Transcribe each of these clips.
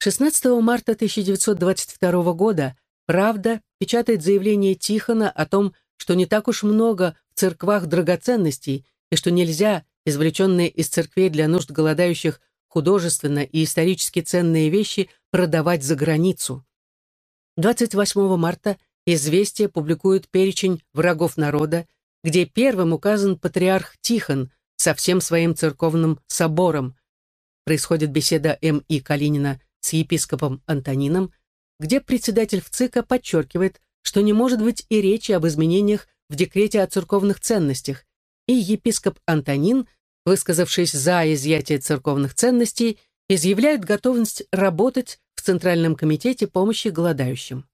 16 марта 1922 года «Правда» печатает заявление Тихона о том, что не так уж много в церквах драгоценностей и что нельзя, извлеченные из церквей для нужд голодающих, художественно и исторически ценные вещи продавать за границу. 28 марта «Известия» публикует перечень врагов народа, где первым указан патриарх Тихон со всем своим церковным собором. Происходит беседа М.И. Калинина с епископом Антонином, где председатель ВЦИКа подчеркивает, что не может быть и речи об изменениях в декрете о церковных ценностях, и епископ Антонин, высказавшись за изъятие церковных ценностей, изъявляет готовность работать в Центральном комитете помощи голодающим.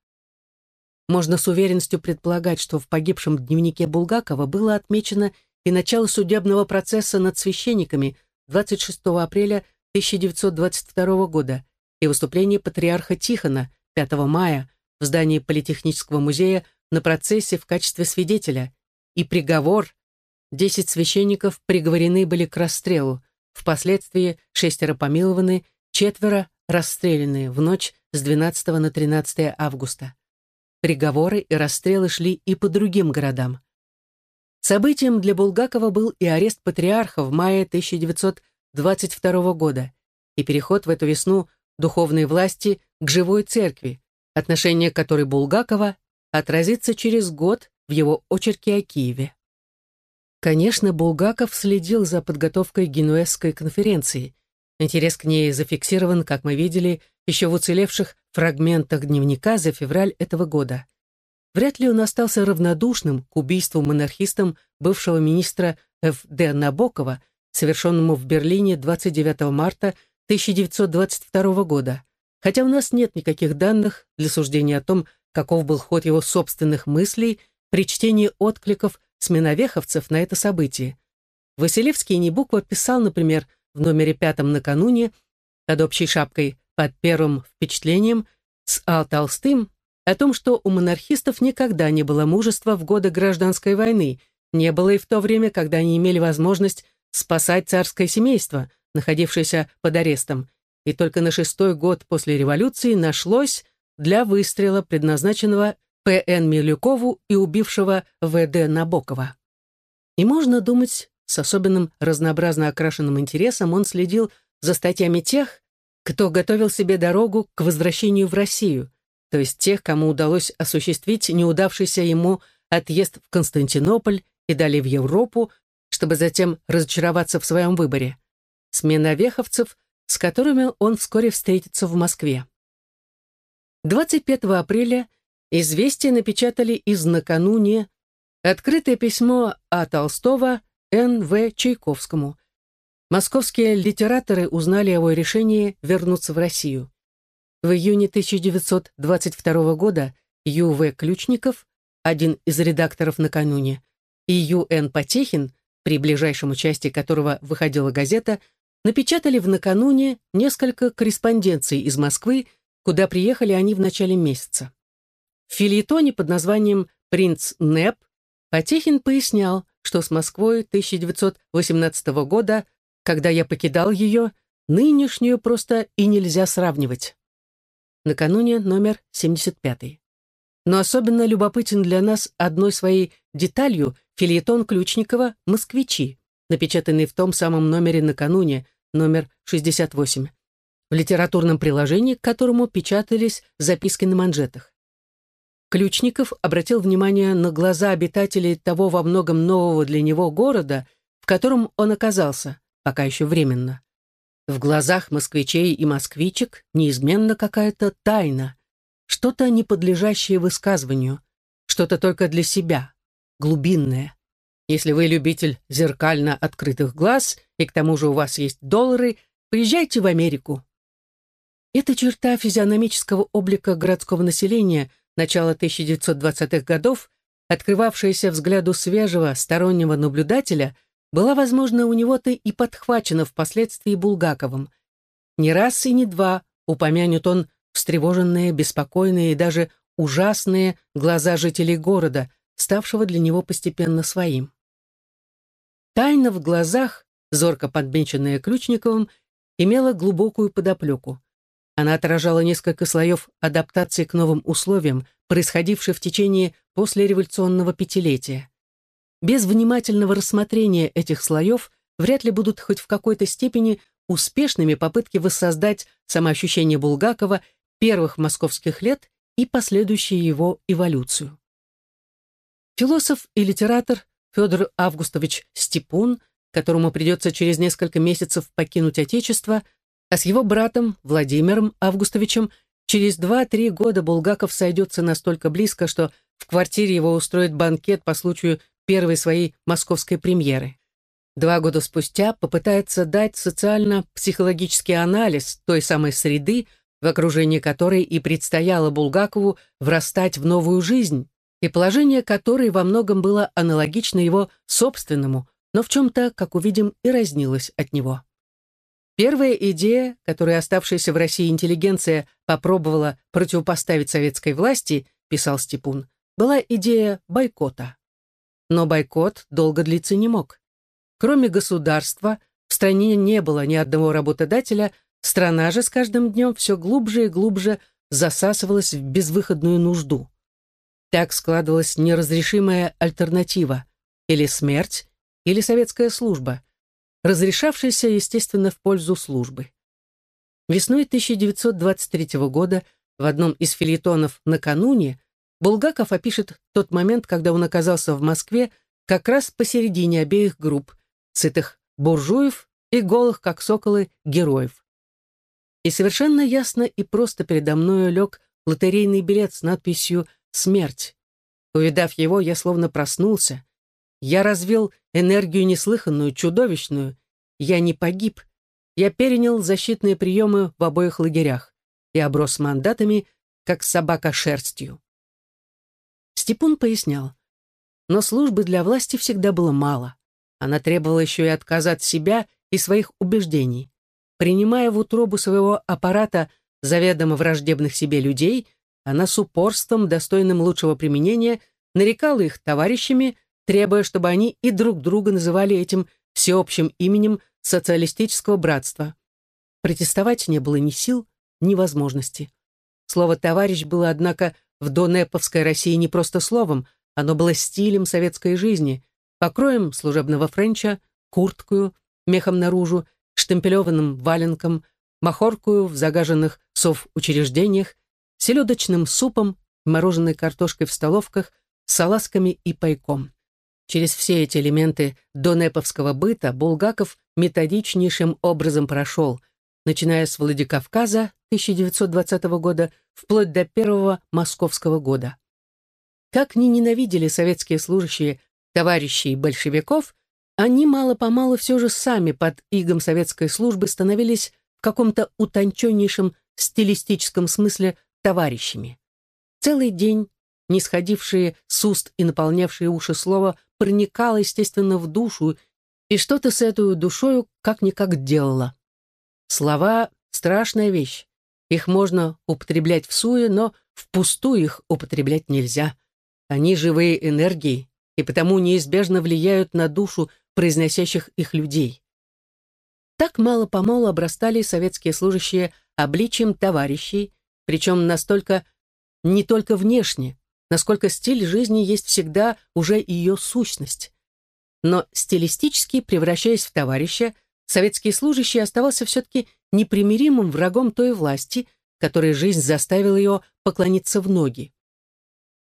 Можно с уверенностью предполагать, что в погибшем дневнике Булгакова было отмечено и начало судебного процесса над священниками 26 апреля 1922 года и выступление патриарха Тихона 5 мая в здании Политехнического музея на процессе в качестве свидетеля и приговор 10 священников приговорены были к расстрелу, впоследствии шестеро помилованы, четверо расстреляны в ночь с 12 на 13 августа. Приговоры и расстрелы шли и по другим городам. Событием для Булгакова был и арест патриарха в мае 1922 года и переход в эту весну духовной власти к живой церкви, отношение которой Булгакова отразится через год в его очерке о Киеве. Конечно, Булгаков следил за подготовкой Генуэзской конференции. Интерес к ней зафиксирован, как мы видели, еще в уцелевших фрагментах дневника за февраль этого года. Вряд ли он остался равнодушным к убийству монархистом бывшего министра Ф.Д. Набокова, совершенному в Берлине 29 марта 1922 года, хотя у нас нет никаких данных для суждения о том, каков был ход его собственных мыслей при чтении откликов сменовеховцев на это событие. Василевский Небуква писал, например, в номере пятом накануне под общей шапкой под первым впечатлением с А. Толстым о том, что у монархистов никогда не было мужества в годы гражданской войны, не было и в то время, когда они имели возможность спасать царское семейство, находившееся под арестом, и только на шестой год после революции нашлось для выстрела, предназначенного П.Н. Милюкову и убившего В.Д. Набокова. И можно думать, с особенным разнообразно окрашенным интересом он следил за статьями тех, кто готовил себе дорогу к возвращению в Россию, то есть тех, кому удалось осуществить неудавшийся ему отъезд в Константинополь и далее в Европу, чтобы затем разочароваться в своем выборе. Смена веховцев, с которыми он вскоре встретится в Москве. 25 апреля известие напечатали из накануне открытое письмо А. Толстого Н.В. Чайковскому, Московские литераторы узнали о его решении вернуться в Россию. В июне 1922 года Ю.В. Ключников, один из редакторов накануне, и Ю.Н. Потехин, при ближайшем участии которого выходила газета, напечатали в накануне несколько корреспонденций из Москвы, куда приехали они в начале месяца. В фильетоне под названием «Принц Неп» Потехин пояснял, что с Москвой 1918 года когда я покидал ее, нынешнюю просто и нельзя сравнивать. Накануне номер 75. Но особенно любопытен для нас одной своей деталью фильетон Ключникова «Москвичи», напечатанный в том самом номере накануне, номер 68, в литературном приложении, к которому печатались записки на манжетах. Ключников обратил внимание на глаза обитателей того во многом нового для него города, в котором он оказался, пока еще временно. В глазах москвичей и москвичек неизменно какая-то тайна, что-то не подлежащее высказыванию, что-то только для себя, глубинное. Если вы любитель зеркально открытых глаз, и к тому же у вас есть доллары, поезжайте в Америку. Эта черта физиономического облика городского населения начала 1920-х годов, открывавшаяся взгляду свежего стороннего наблюдателя, была, возможно, у него-то и подхвачена впоследствии Булгаковым. Не раз и не два упомянет он встревоженные, беспокойные и даже ужасные глаза жителей города, ставшего для него постепенно своим. Тайна в глазах, зорко подмеченная Ключниковым, имела глубокую подоплеку. Она отражала несколько слоев адаптации к новым условиям, происходившие в течение послереволюционного пятилетия. Без внимательного рассмотрения этих слоев вряд ли будут хоть в какой-то степени успешными попытки воссоздать самоощущение Булгакова первых московских лет и последующую его эволюцию. Философ и литератор Федор Августович Степун, которому придется через несколько месяцев покинуть Отечество, а с его братом Владимиром Августовичем через 2-3 года Булгаков сойдется настолько близко, что в квартире его устроит банкет по случаю первой своей московской премьеры. Два года спустя попытается дать социально-психологический анализ той самой среды, в окружении которой и предстояло Булгакову врастать в новую жизнь, и положение которой во многом было аналогично его собственному, но в чем-то, как увидим, и разнилось от него. Первая идея, которую оставшаяся в России интеллигенция попробовала противопоставить советской власти, писал Степун, была идея бойкота. Но бойкот долго длиться не мог. Кроме государства, в стране не было ни одного работодателя, Страна же с каждым днем все глубже и глубже засасывалась в безвыходную нужду. Так складывалась неразрешимая альтернатива – или смерть, или советская служба, разрешавшаяся, естественно, в пользу службы. Весной 1923 года в одном из филитонов «Накануне» Булгаков опишет тот момент, когда он оказался в Москве как раз посередине обеих групп, сытых буржуев и голых, как соколы, героев. И совершенно ясно и просто передо мною лег лотерейный билет с надписью «Смерть». Увидав его, я словно проснулся. Я развил энергию неслыханную, чудовищную. Я не погиб. Я перенял защитные приемы в обоих лагерях и оброс мандатами, как собака шерстью. Степун пояснял. Но службы для власти всегда было мало. Она требовала еще и отказа от себя и своих убеждений принимая в утробу своего аппарата заведомо враждебных себе людей, она с упорством, достойным лучшего применения, нарекала их товарищами, требуя, чтобы они и друг друга называли этим всеобщим именем социалистического братства. Протестовать не было ни сил, ни возможности. Слово «товарищ» было, однако, в донеповской России не просто словом, оно было стилем советской жизни, покроем служебного френча, курткою, мехом наружу штемпелеванным валенком, махоркую в загаженных совучреждениях, селедочным супом, мороженой картошкой в столовках, салазками и пайком. Через все эти элементы донеповского быта Булгаков методичнейшим образом прошел, начиная с Владикавказа 1920 года вплоть до первого московского года. Как ни ненавидели советские служащие товарищей большевиков, они мало-помалу все же сами под игом советской службы становились в каком-то утонченнейшем стилистическом смысле товарищами. Целый день, не сходившие с уст и наполнявшие уши слова, проникало, естественно, в душу, и что-то с этой душою как-никак делало. Слова — страшная вещь. Их можно употреблять в суе, но впустую их употреблять нельзя. Они живые энергии, и потому неизбежно влияют на душу произносящих их людей. Так мало-помалу обрастали советские служащие обличием товарищей, причем настолько не только внешне, насколько стиль жизни есть всегда уже ее сущность. Но стилистически, превращаясь в товарища, советский служащий оставался все-таки непримиримым врагом той власти, которой жизнь заставила ее поклониться в ноги.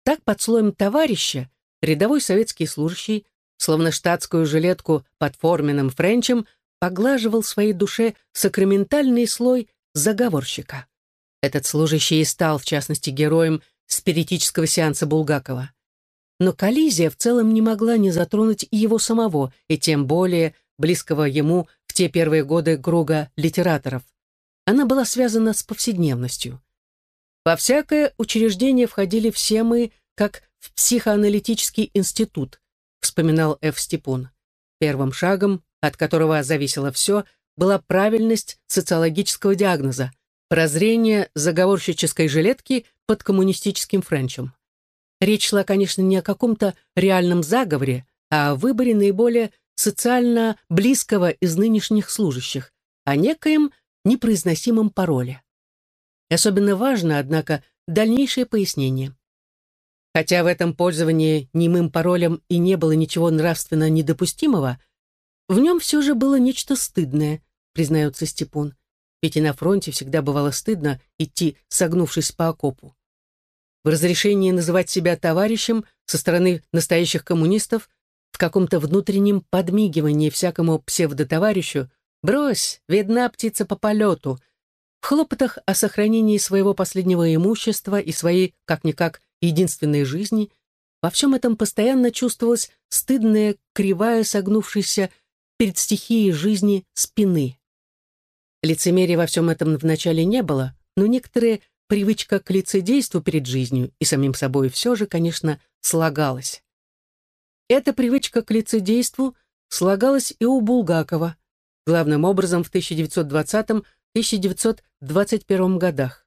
Так под слоем товарища рядовой советский служащий словно штатскую жилетку под форменным френчем, поглаживал своей душе сакраментальный слой заговорщика. Этот служащий и стал, в частности, героем спиритического сеанса Булгакова. Но коллизия в целом не могла не затронуть и его самого, и тем более близкого ему в те первые годы круга литераторов. Она была связана с повседневностью. Во всякое учреждение входили все мы, как в психоаналитический институт, вспоминал Ф. Степун. Первым шагом, от которого зависело все, была правильность социологического диагноза, прозрение заговорщической жилетки под коммунистическим френчем. Речь шла, конечно, не о каком-то реальном заговоре, а о выборе наиболее социально близкого из нынешних служащих, о некоем непроизносимом пароле. Особенно важно, однако, дальнейшее пояснение. Хотя в этом пользовании немым паролем и не было ничего нравственно недопустимого, в нем все же было нечто стыдное, признается Степун. Ведь и на фронте всегда бывало стыдно идти, согнувшись по окопу. В разрешении называть себя товарищем со стороны настоящих коммунистов в каком-то внутреннем подмигивании всякому псевдотоварищу «Брось, видна птица по полету», в хлопотах о сохранении своего последнего имущества и своей, как-никак, единственной жизни, во всем этом постоянно чувствовалась стыдная, кривая, согнувшаяся перед стихией жизни спины. Лицемерия во всем этом вначале не было, но некоторая привычка к лицедейству перед жизнью и самим собой все же, конечно, слагалась. Эта привычка к лицедейству слагалась и у Булгакова, главным образом в 1920-1921 годах.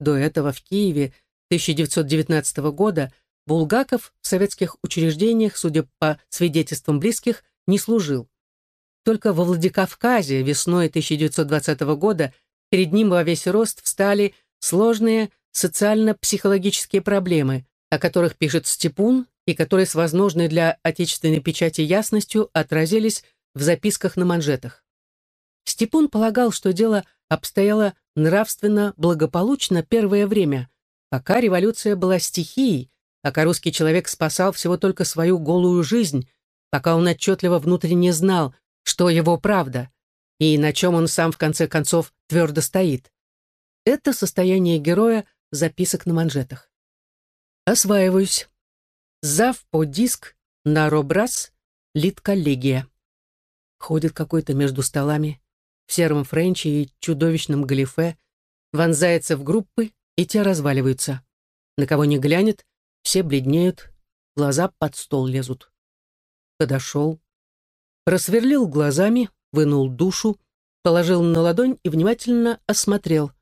До этого в Киеве 1919 года Булгаков в советских учреждениях, судя по свидетельствам близких, не служил. Только во Владикавказе весной 1920 года перед ним во весь рост встали сложные социально-психологические проблемы, о которых пишет Степун и которые с возможной для отечественной печати ясностью отразились в записках на манжетах. Степун полагал, что дело обстояло нравственно благополучно первое время, пока революция была стихией, пока русский человек спасал всего только свою голую жизнь, пока он отчетливо внутренне знал, что его правда, и на чем он сам в конце концов твердо стоит. Это состояние героя записок на манжетах. Осваиваюсь. Зав по диск, на робрас, лит коллегия. Ходит какой-то между столами, в сером френче и чудовищном галифе, вонзается в группы, и те разваливаются. На кого не глянет, все бледнеют, глаза под стол лезут. Подошел, просверлил глазами, вынул душу, положил на ладонь и внимательно осмотрел.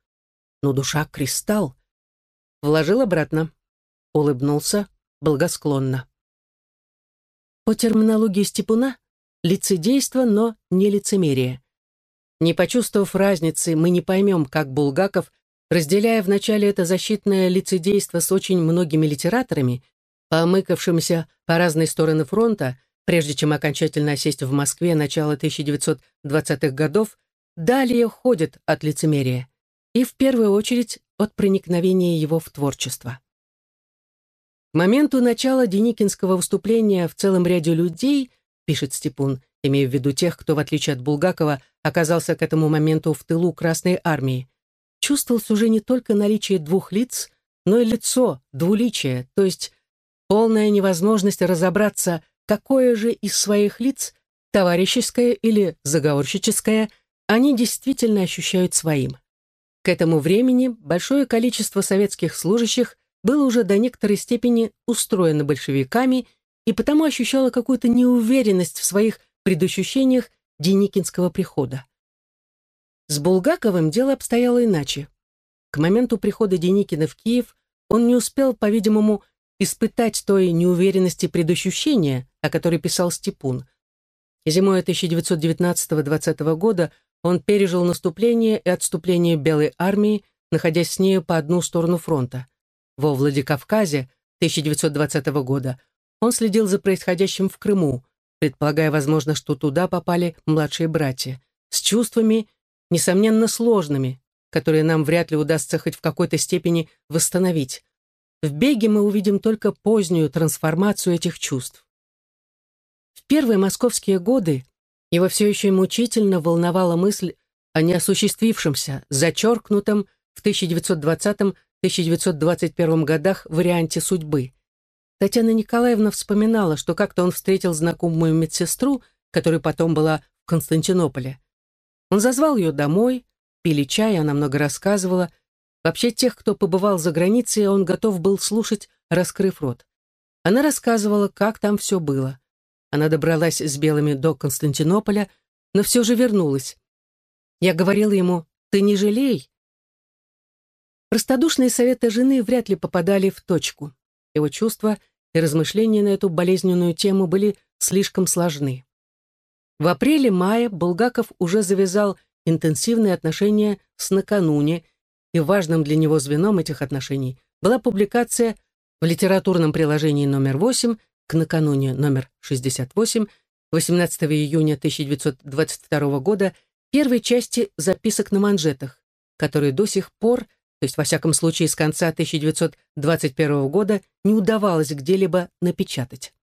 Но душа — кристалл. Вложил обратно, улыбнулся благосклонно. По терминологии Степуна — лицедейство, но не лицемерие. Не почувствовав разницы, мы не поймем, как Булгаков, разделяя вначале это защитное лицедейство с очень многими литераторами, помыкавшимся по разные стороны фронта, прежде чем окончательно осесть в Москве начала 1920-х годов, далее ходит от лицемерия и в первую очередь от проникновения его в творчество. К моменту начала Деникинского выступления в целом ряде людей, пишет Степун, имея в виду тех, кто, в отличие от Булгакова, оказался к этому моменту в тылу Красной Армии, чувствовалось уже не только наличие двух лиц, но и лицо, двуличие, то есть полная невозможность разобраться, какое же из своих лиц, товарищеское или заговорщическое, они действительно ощущают своим. К этому времени большое количество советских служащих было уже до некоторой степени устроено большевиками и потому ощущало какую-то неуверенность в своих предощущениях Деникинского прихода. С Булгаковым дело обстояло иначе. К моменту прихода Деникина в Киев он не успел, по-видимому, испытать той неуверенности предощущения, о которой писал Степун. Зимой 1919-20 года он пережил наступление и отступление Белой армии, находясь с нею по одну сторону фронта. Во Владикавказе 1920 года он следил за происходящим в Крыму, предполагая, возможно, что туда попали младшие братья, с чувствами, несомненно, сложными, которые нам вряд ли удастся хоть в какой-то степени восстановить. В беге мы увидим только позднюю трансформацию этих чувств. В первые московские годы его все еще мучительно волновала мысль о неосуществившемся, зачеркнутом в 1920-1921 годах варианте судьбы. Татьяна Николаевна вспоминала, что как-то он встретил знакомую медсестру, которая потом была в Константинополе. Он зазвал ее домой, пили чай, она много рассказывала. Вообще тех, кто побывал за границей, он готов был слушать, раскрыв рот. Она рассказывала, как там все было. Она добралась с белыми до Константинополя, но все же вернулась. Я говорила ему, ты не жалей. Простодушные советы жены вряд ли попадали в точку. Его чувства — и размышления на эту болезненную тему были слишком сложны. В апреле-мае Булгаков уже завязал интенсивные отношения с накануне и важным для него звеном этих отношений была публикация в литературном приложении номер 8 к накануне номер 68 18 июня 1922 года первой части записок на манжетах, которые до сих пор, то есть во всяком случае с конца 1921 года, не удавалось где-либо напечатать.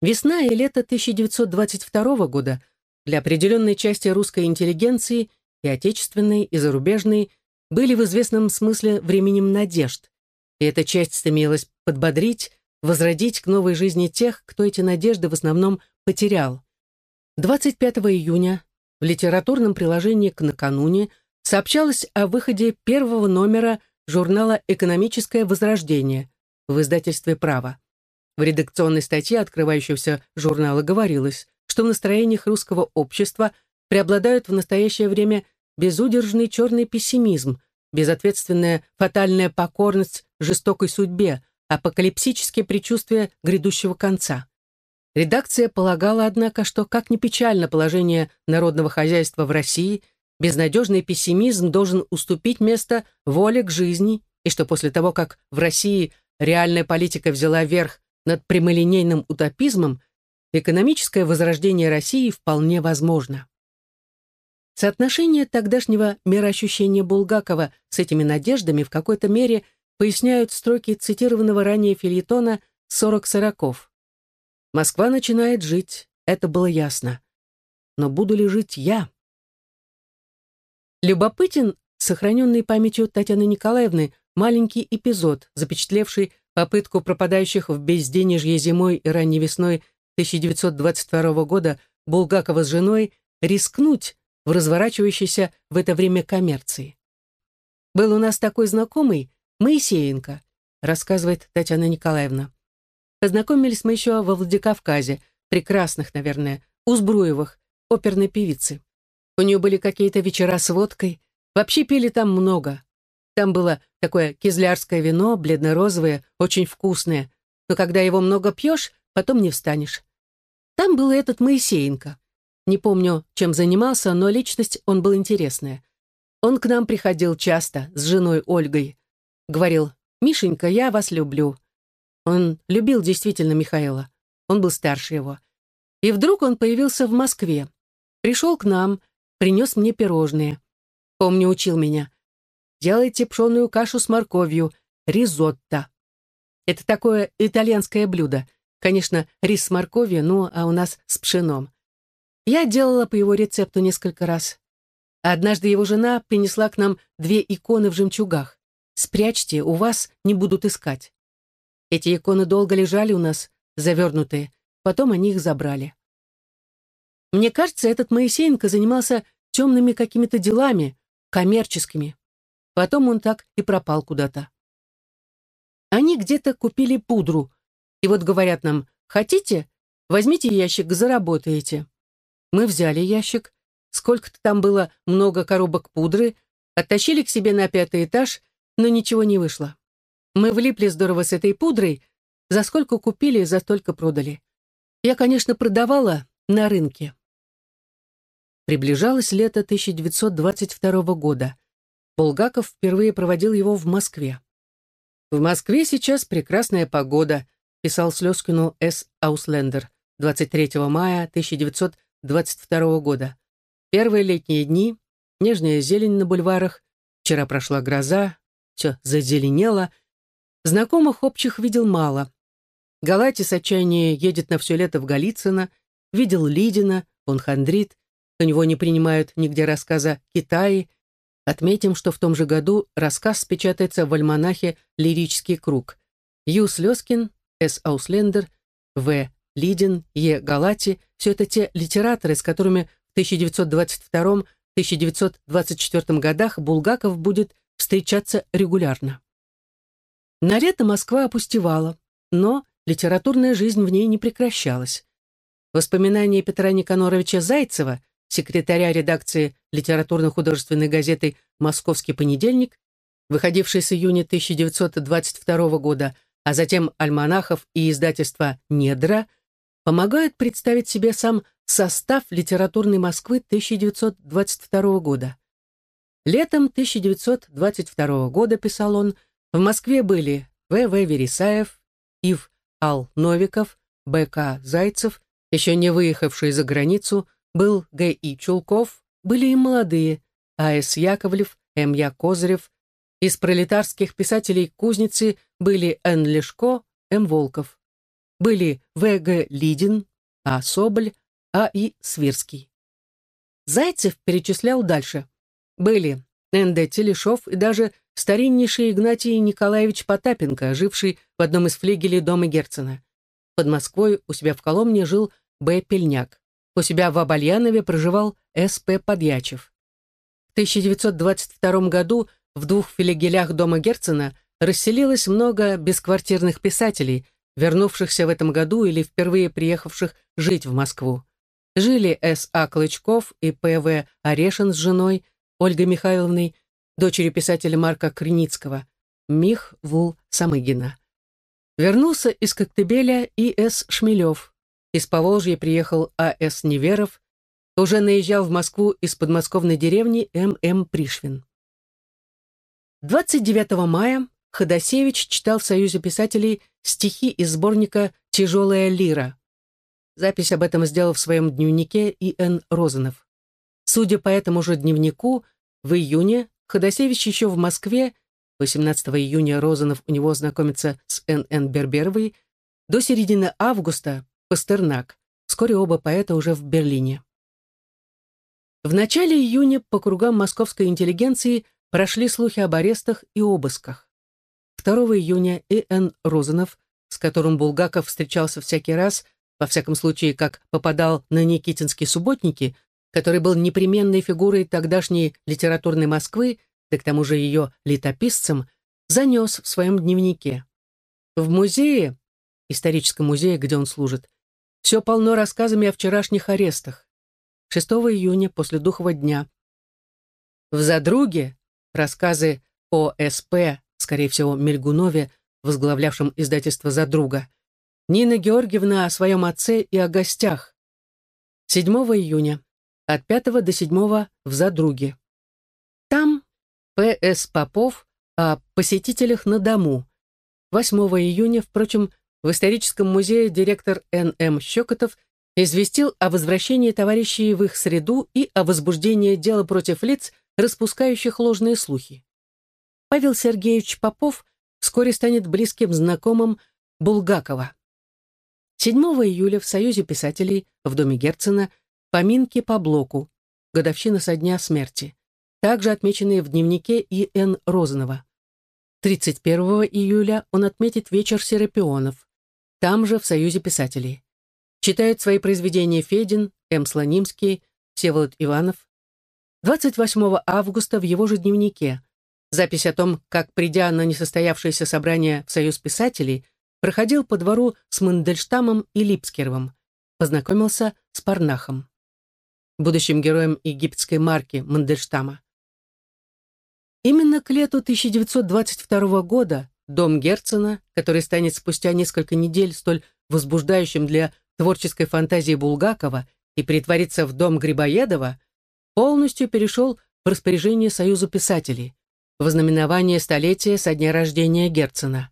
Весна и лето 1922 года для определенной части русской интеллигенции и отечественной, и зарубежной были в известном смысле временем надежд, и эта часть стремилась подбодрить, возродить к новой жизни тех, кто эти надежды в основном потерял. 25 июня в литературном приложении к накануне сообщалось о выходе первого номера журнала «Экономическое возрождение» в издательстве «Право». В редакционной статье открывающегося журнала говорилось, что в настроениях русского общества преобладают в настоящее время безудержный черный пессимизм, безответственная фатальная покорность жестокой судьбе, апокалипсические предчувствия грядущего конца. Редакция полагала, однако, что, как ни печально положение народного хозяйства в России, безнадежный пессимизм должен уступить место воле к жизни, и что после того, как в России реальная политика взяла верх над прямолинейным утопизмом, экономическое возрождение России вполне возможно. Соотношение тогдашнего мироощущения Булгакова с этими надеждами в какой-то мере поясняют строки цитированного ранее фильетона «Сорок сороков». «Москва начинает жить, это было ясно. Но буду ли жить я?» Любопытен, сохраненный памятью Татьяны Николаевны, маленький эпизод, запечатлевший попытку пропадающих в безденежье зимой и ранней весной 1922 года Булгакова с женой рискнуть в разворачивающейся в это время коммерции. «Был у нас такой знакомый, Моисеенко», рассказывает Татьяна Николаевна. Познакомились мы еще во Владикавказе, прекрасных, наверное, у Збруевых, оперной певицы. У нее были какие-то вечера с водкой, вообще пили там много. Там было такое кизлярское вино, бледно-розовое, очень вкусное, но когда его много пьешь, потом не встанешь. Там был этот Моисеенко. Не помню, чем занимался, но личность он был интересная. Он к нам приходил часто, с женой Ольгой. Говорил, «Мишенька, я вас люблю». Он любил действительно Михаила. Он был старше его. И вдруг он появился в Москве. Пришел к нам, принес мне пирожные. Помню, учил меня. Делайте пшеную кашу с морковью, ризотто. Это такое итальянское блюдо. Конечно, рис с морковью, ну, а у нас с пшеном. Я делала по его рецепту несколько раз. однажды его жена принесла к нам две иконы в жемчугах. «Спрячьте, у вас не будут искать». Эти иконы долго лежали у нас, завернутые, потом они их забрали. Мне кажется, этот Моисеенко занимался темными какими-то делами, коммерческими. Потом он так и пропал куда-то. Они где-то купили пудру, и вот говорят нам, хотите, возьмите ящик, заработаете. Мы взяли ящик, сколько-то там было много коробок пудры, оттащили к себе на пятый этаж, но ничего не вышло. Мы влипли здорово с этой пудрой, за сколько купили, за столько продали. Я, конечно, продавала на рынке. Приближалось лето 1922 года. Булгаков впервые проводил его в Москве. «В Москве сейчас прекрасная погода», писал Слезкину С. Ауслендер 23 мая 1922 22 года. Первые летние дни, нежная зелень на бульварах, вчера прошла гроза, все зазеленело. Знакомых общих видел мало. Галати с отчаяния едет на все лето в Голицыно, видел Лидина, он хандрит, у него не принимают нигде рассказа Китае. Отметим, что в том же году рассказ печатается в альманахе «Лирический круг». Ю. Слезкин, С. Ауслендер, В. Лидин, Е. Галати – все это те литераторы, с которыми в 1922-1924 годах Булгаков будет встречаться регулярно. На лето Москва опустевала, но литературная жизнь в ней не прекращалась. Воспоминания Петра Никаноровича Зайцева, секретаря редакции литературно-художественной газеты «Московский понедельник», выходившей с июня 1922 года, а затем альманахов и издательства «Недра», помогают представить себе сам состав литературной Москвы 1922 года. Летом 1922 года, писал он, в Москве были В.В. Вересаев, Ив Ал Новиков, Б.К. Зайцев, еще не выехавший за границу, был Г.И. Чулков, были и молодые, А.С. Яковлев, М.Я. Козырев. Из пролетарских писателей Кузницы были Н. Лешко, М. Волков. Были В.Г. Лидин, А. Соболь, А. И. Свирский. Зайцев перечислял дальше. Были Н.Д. Телешов и даже стариннейший Игнатий Николаевич Потапенко, живший в одном из флигелей дома Герцена. Под Москвой у себя в Коломне жил Б. Пельняк. У себя в Абальянове проживал С.П. Подьячев. В 1922 году в двух филигелях дома Герцена расселилось много бесквартирных писателей, вернувшихся в этом году или впервые приехавших жить в Москву. Жили С.А. Клычков и П.В. Орешин с женой, Ольгой Михайловной, дочерью писателя Марка Криницкого, Мих Вул Самыгина. Вернулся из Коктебеля и С. Шмелев. Из Поволжья приехал А.С. Неверов. Уже наезжал в Москву из подмосковной деревни М.М. Пришвин. 29 мая Ходосевич читал в Союзе писателей стихи из сборника «Тяжелая лира». Запись об этом сделал в своем дневнике И.Н. Розанов. Судя по этому же дневнику, в июне Ходосевич еще в Москве, 18 июня Розанов у него знакомится с Н.Н. Берберовой, до середины августа Пастернак. Вскоре оба поэта уже в Берлине. В начале июня по кругам московской интеллигенции прошли слухи об арестах и обысках. 2 июня И.Н. Розанов, с которым Булгаков встречался всякий раз, во всяком случае, как попадал на Никитинские субботники, который был непременной фигурой тогдашней литературной Москвы, да к тому же ее летописцем, занес в своем дневнике. В музее, историческом музее, где он служит, все полно рассказами о вчерашних арестах. 6 июня, после Духова дня. В «Задруге» рассказы о СП, скорее всего, Мельгунове, возглавлявшем издательство «Задруга», Нина Георгиевна о своем отце и о гостях. 7 июня. От 5 до 7 в Задруге. Там П.С. Попов о посетителях на дому. 8 июня, впрочем, в историческом музее директор Н.М. Щекотов известил о возвращении товарищей в их среду и о возбуждении дела против лиц, распускающих ложные слухи. Павел Сергеевич Попов вскоре станет близким знакомым Булгакова. 7 июля в Союзе писателей в Доме Герцена поминки по блоку, годовщина со дня смерти, также отмеченные в дневнике И.Н. Розанова. 31 июля он отметит вечер Серапионов, там же в Союзе писателей. Читают свои произведения Федин, М. Слонимский, Всеволод Иванов. 28 августа в его же дневнике запись о том, как, придя на несостоявшееся собрание в Союз писателей, проходил по двору с Мандельштамом и Липскеровым, познакомился с Парнахом, будущим героем египетской марки Мандельштама. Именно к лету 1922 года дом Герцена, который станет спустя несколько недель столь возбуждающим для творческой фантазии Булгакова и притворится в дом Грибоедова, полностью перешел в распоряжение Союза писателей, в ознаменование столетия со дня рождения Герцена.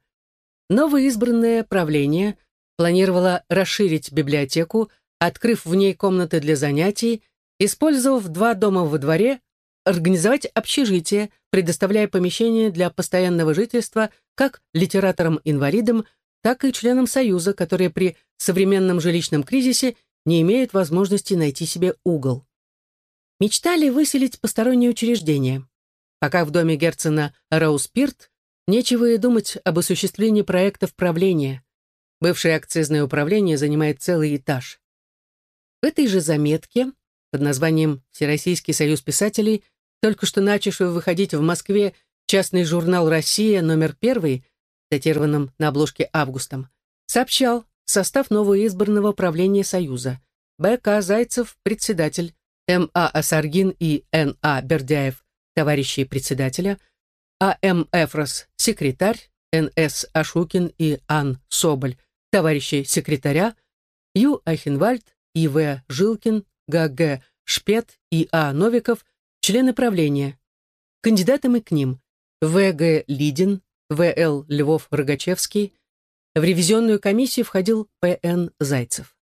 Новоизбранное правление планировало расширить библиотеку, открыв в ней комнаты для занятий, использовав два дома во дворе, организовать общежитие, предоставляя помещения для постоянного жительства как литераторам-инвалидам, так и членам Союза, которые при современном жилищном кризисе не имеют возможности найти себе угол. Мечтали выселить посторонние учреждения. Пока в доме Герцена Рауспирт Нечего и думать об осуществлении проектов правления. Бывшее акцизное управление занимает целый этаж. В этой же заметке под названием «Всероссийский союз писателей», только что начавший выходить в Москве частный журнал «Россия» номер первый, датированном на обложке августом, сообщал состав новоизбранного правления Союза. Б.К. Зайцев, председатель, М.А. Асаргин и Н.А. Бердяев, товарищи председателя, а.М. Эфрос, секретарь, Н.С. Ашукин и Ан Соболь, товарищи секретаря, Ю. Айхенвальд, И.В. Жилкин, Г.Г. Шпет и А. Новиков, члены правления, кандидатами к ним В.Г. Лидин, В.Л. Львов-Рогачевский. В ревизионную комиссию входил П.Н. Зайцев.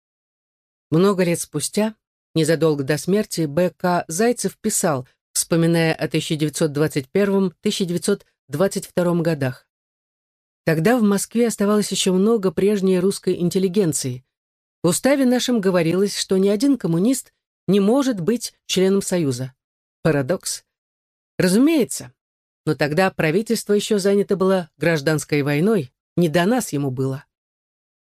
Много лет спустя, незадолго до смерти, Б.К. Зайцев писал, вспоминая о 1921-1922 годах. Тогда в Москве оставалось еще много прежней русской интеллигенции. В уставе нашем говорилось, что ни один коммунист не может быть членом Союза. Парадокс. Разумеется, но тогда правительство еще занято было гражданской войной, не до нас ему было.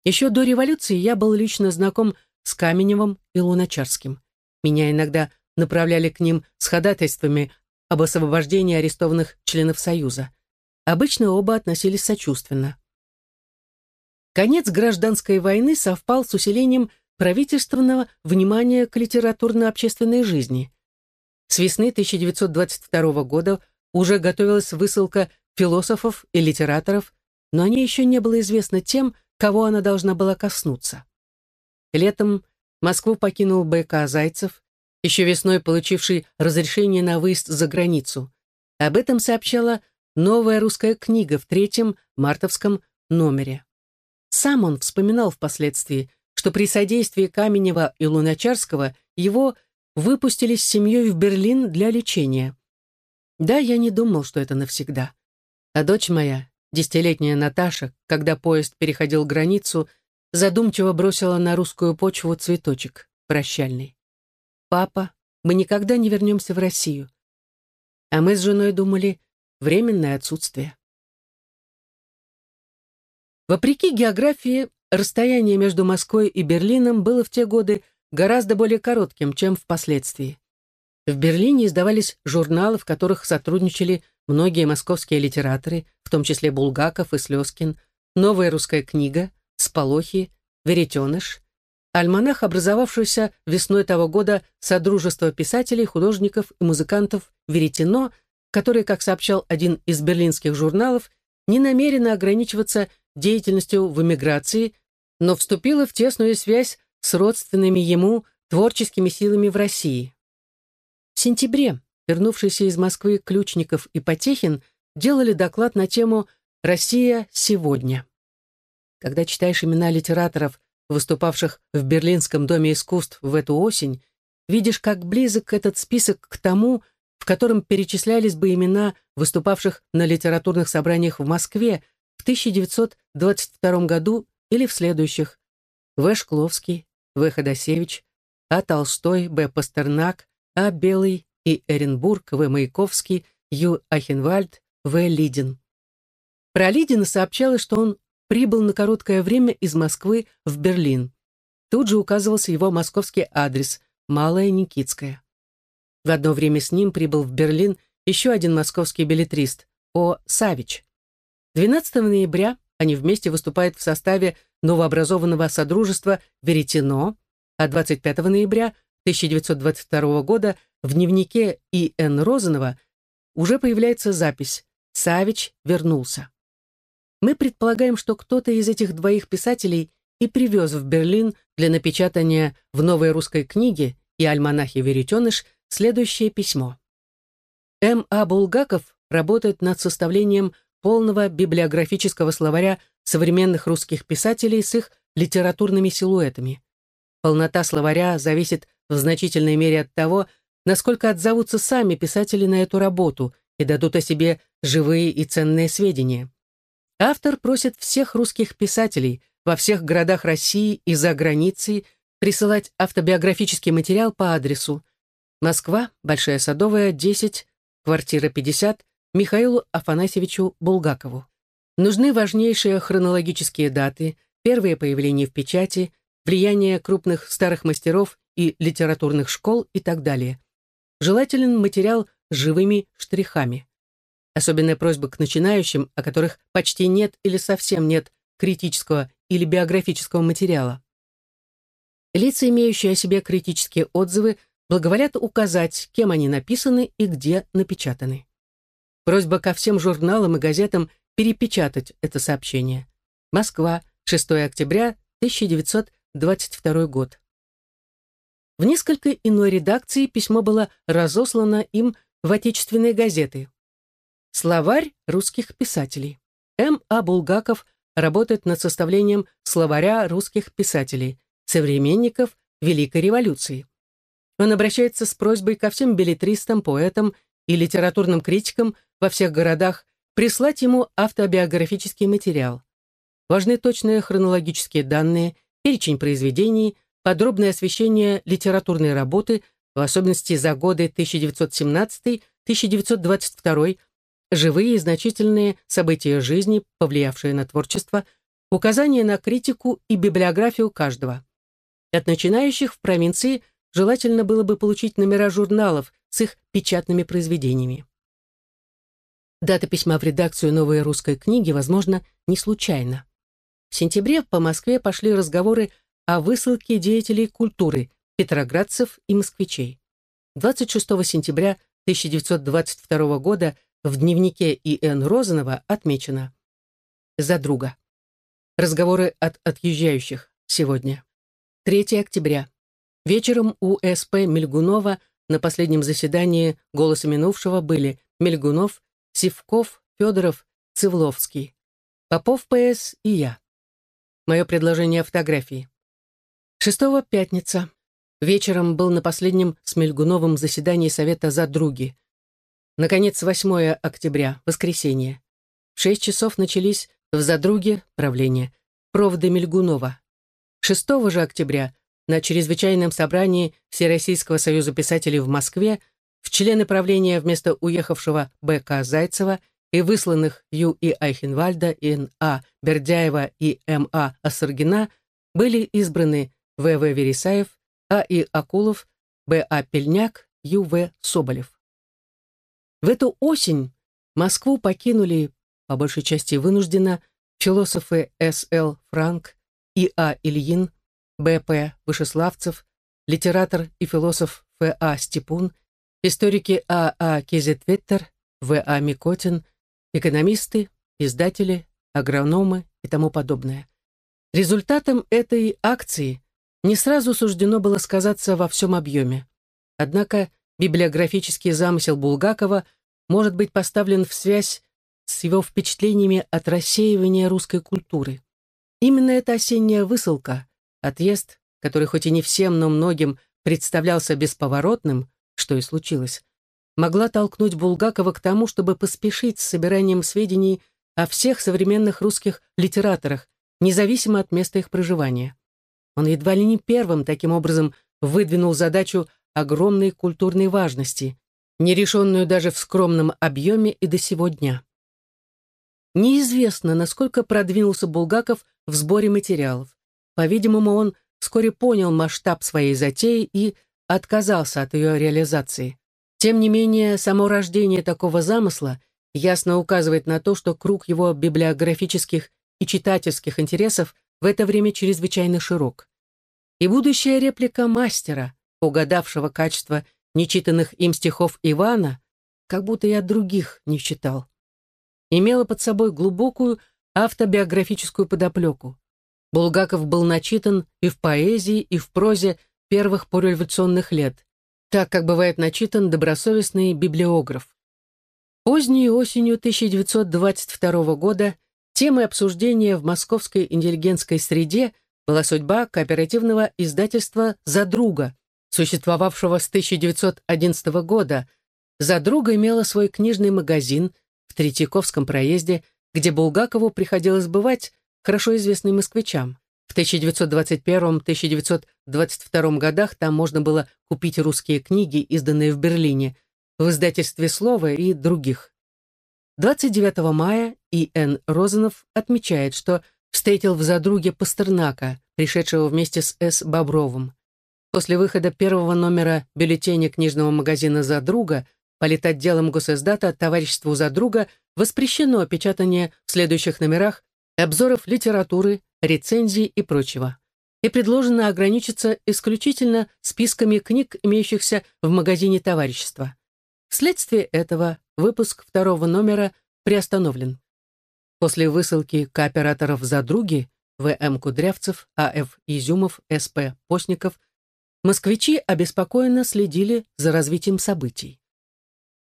Еще до революции я был лично знаком с Каменевым и Луначарским. Меня иногда направляли к ним с ходатайствами об освобождении арестованных членов Союза. Обычно оба относились сочувственно. Конец гражданской войны совпал с усилением правительственного внимания к литературно-общественной жизни. С весны 1922 года уже готовилась высылка философов и литераторов, но о ней еще не было известно тем, кого она должна была коснуться. Летом Москву покинул Б.К. Зайцев, еще весной получивший разрешение на выезд за границу. Об этом сообщала новая русская книга в третьем мартовском номере. Сам он вспоминал впоследствии, что при содействии Каменева и Луначарского его выпустили с семьей в Берлин для лечения. Да, я не думал, что это навсегда. А дочь моя, десятилетняя Наташа, когда поезд переходил границу, задумчиво бросила на русскую почву цветочек, прощальный. «Папа, мы никогда не вернемся в Россию». А мы с женой думали, временное отсутствие. Вопреки географии, расстояние между Москвой и Берлином было в те годы гораздо более коротким, чем впоследствии. В Берлине издавались журналы, в которых сотрудничали многие московские литераторы, в том числе Булгаков и Слезкин, «Новая русская книга», «Сполохи», «Веретеныш», альманах, образовавшийся весной того года Содружество писателей, художников и музыкантов «Веретено», которое, как сообщал один из берлинских журналов, не намерено ограничиваться деятельностью в эмиграции, но вступило в тесную связь с родственными ему творческими силами в России. В сентябре вернувшиеся из Москвы Ключников и Потехин делали доклад на тему «Россия сегодня». Когда читаешь имена литераторов, выступавших в Берлинском доме искусств в эту осень, видишь, как близок этот список к тому, в котором перечислялись бы имена выступавших на литературных собраниях в Москве в 1922 году или в следующих. В. Шкловский, В. Ходосевич, А. Толстой, Б. Пастернак, А. Белый и Эренбург, В. Маяковский, Ю. Ахенвальд, В. Лидин. Про Лидина сообщалось, что он прибыл на короткое время из Москвы в Берлин. Тут же указывался его московский адрес – Малая Никитская. В одно время с ним прибыл в Берлин еще один московский билетрист О. Савич. 12 ноября они вместе выступают в составе новообразованного содружества «Веретено», а 25 ноября 1922 года в дневнике И.Н. Розанова уже появляется запись «Савич вернулся». Мы предполагаем, что кто-то из этих двоих писателей и привез в Берлин для напечатания в новой русской книге и альманахе «Веретеныш» следующее письмо. М. А. Булгаков работает над составлением полного библиографического словаря современных русских писателей с их литературными силуэтами. Полнота словаря зависит в значительной мере от того, насколько отзовутся сами писатели на эту работу и дадут о себе живые и ценные сведения. Автор просит всех русских писателей во всех городах России и за границей присылать автобиографический материал по адресу Москва, Большая Садовая, 10, квартира 50, Михаилу Афанасьевичу Булгакову. Нужны важнейшие хронологические даты, первые появления в печати, влияние крупных старых мастеров и литературных школ и так далее. Желателен материал с живыми штрихами. Особенная просьба к начинающим, о которых почти нет или совсем нет критического или биографического материала. Лица, имеющие о себе критические отзывы, благоволят указать, кем они написаны и где напечатаны. Просьба ко всем журналам и газетам перепечатать это сообщение. Москва, 6 октября 1922 год. В несколько иной редакции письмо было разослано им в отечественные газеты. Словарь русских писателей. М. А. Булгаков работает над составлением словаря русских писателей, современников Великой революции. Он обращается с просьбой ко всем билетристам, поэтам и литературным критикам во всех городах прислать ему автобиографический материал. Важны точные хронологические данные, перечень произведений, подробное освещение литературной работы, в особенности за годы 1917-1922, живые и значительные события жизни, повлиявшие на творчество, указания на критику и библиографию каждого. От начинающих в провинции желательно было бы получить номера журналов с их печатными произведениями. Дата письма в редакцию «Новой русской книги», возможно, не случайна. В сентябре по Москве пошли разговоры о высылке деятелей культуры, петроградцев и москвичей. 26 сентября 1922 года в дневнике И.Н. Розанова отмечено «За друга». Разговоры от отъезжающих сегодня. 3 октября. Вечером у С.П. Мельгунова на последнем заседании «Голоса минувшего» были Мельгунов, Сивков, Федоров, Цивловский, Попов П.С. и я. Мое предложение о фотографии. Шестого пятница. Вечером был на последнем с Мельгуновым заседании Совета за други. Наконец, 8 октября, воскресенье. В шесть часов начались в Задруге правление проводы Мельгунова. 6 же октября на чрезвычайном собрании Всероссийского союза писателей в Москве в члены правления вместо уехавшего Б.К. Зайцева и высланных Ю. И. Айхенвальда, Н.А. Бердяева и М.А. Ассаргина были избраны В.В. Вересаев, А.И. Акулов, Б.А. Пельняк, Ю.В. Соболев. В эту осень Москву покинули, по большей части вынужденно, философы С.Л. Франк, И.А. Ильин, Б.П. Вышеславцев, литератор и философ Ф.А. Степун, историки А.А. Кезетветтер, В.А. Микотин, экономисты, издатели, агрономы и тому подобное. Результатом этой акции не сразу суждено было сказаться во всем объеме. Однако библиографический замысел Булгакова может быть поставлен в связь с его впечатлениями от рассеивания русской культуры. Именно эта осенняя высылка, отъезд, который хоть и не всем, но многим представлялся бесповоротным, что и случилось, могла толкнуть Булгакова к тому, чтобы поспешить с собиранием сведений о всех современных русских литераторах, независимо от места их проживания. Он едва ли не первым таким образом выдвинул задачу огромной культурной важности, нерешенную даже в скромном объеме и до сего дня. Неизвестно, насколько продвинулся Булгаков в сборе материалов. По-видимому, он вскоре понял масштаб своей затеи и отказался от ее реализации. Тем не менее, само рождение такого замысла ясно указывает на то, что круг его библиографических и читательских интересов в это время чрезвычайно широк. И будущая реплика мастера, угадавшего качество нечитанных им стихов Ивана, как будто от других не читал, имела под собой глубокую автобиографическую подоплеку. Булгаков был начитан и в поэзии, и в прозе первых пореволюционных лет, так как бывает начитан добросовестный библиограф. Поздней осенью 1922 года темой обсуждения в московской интеллигентской среде была судьба кооперативного издательства «За друга», существовавшего с 1911 года. «За друга» имела свой книжный магазин в Третьяковском проезде, где Булгакову приходилось бывать, хорошо известный москвичам. В 1921-1922 годах там можно было купить русские книги, изданные в Берлине, в издательстве «Слово» и других. 29 мая И.Н. Розанов отмечает, что встретил в задруге Пастернака, пришедшего вместе с С. Бобровым. После выхода первого номера бюллетеня книжного магазина «Задруга» политотделом госиздата товариществу «Задруга» воспрещено печатание в следующих номерах обзоров литературы, рецензий и прочего. И предложено ограничиться исключительно списками книг, имеющихся в магазине товарищества. Вследствие этого выпуск второго номера приостановлен. После высылки кооператоров «Задруги» В.М. Кудрявцев, А.Ф. Изюмов, С.П. Постников, москвичи обеспокоенно следили за развитием событий.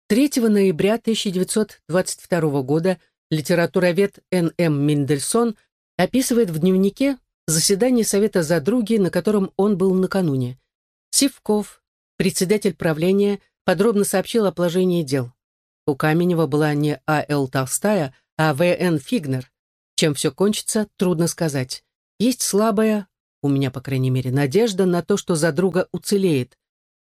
3 ноября 1922 года литературовед Н.М. Мендельсон описывает в дневнике заседание Совета Задруги, на котором он был накануне. Сивков, председатель правления, подробно сообщил о положении дел. У Каменева была не А.Л. Толстая, а В.Н. Фигнер. Чем все кончится, трудно сказать. Есть слабая, у меня, по крайней мере, надежда на то, что задруга уцелеет.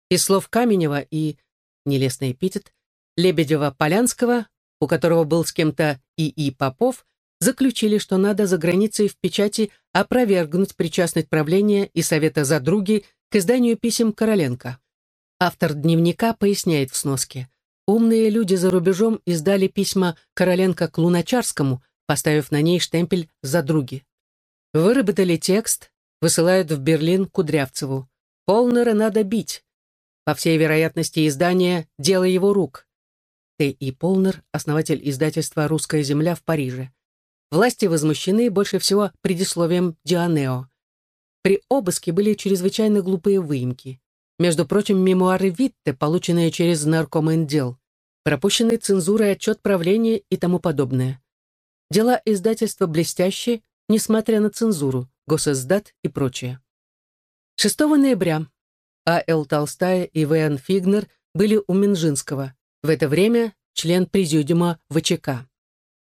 Из слов Каменева и, нелестный эпитет, Лебедева-Полянского, у которого был с кем-то И.И. Попов, заключили, что надо за границей в печати опровергнуть причастность правления и Совета Задруги к изданию писем Короленко. Автор дневника поясняет в сноске. Умные люди за рубежом издали письма Короленко к Луначарскому, поставив на ней штемпель «Задруги». Выработали текст, высылают в Берлин Кудрявцеву. Полнера надо бить. По всей вероятности, издание — дело его рук. Т. И. Полнер, основатель издательства «Русская земля» в Париже. Власти возмущены больше всего предисловием Дионео. При обыске были чрезвычайно глупые выемки. Между прочим, мемуары Витте, полученные через наркомендел, пропущенный цензурой отчет правления и тому подобное. Дела издательства блестящие, несмотря на цензуру, госиздат и прочее. 6 ноября А. Л. Толстая и В. Н. Фигнер были у Минжинского, в это время член президиума ВЧК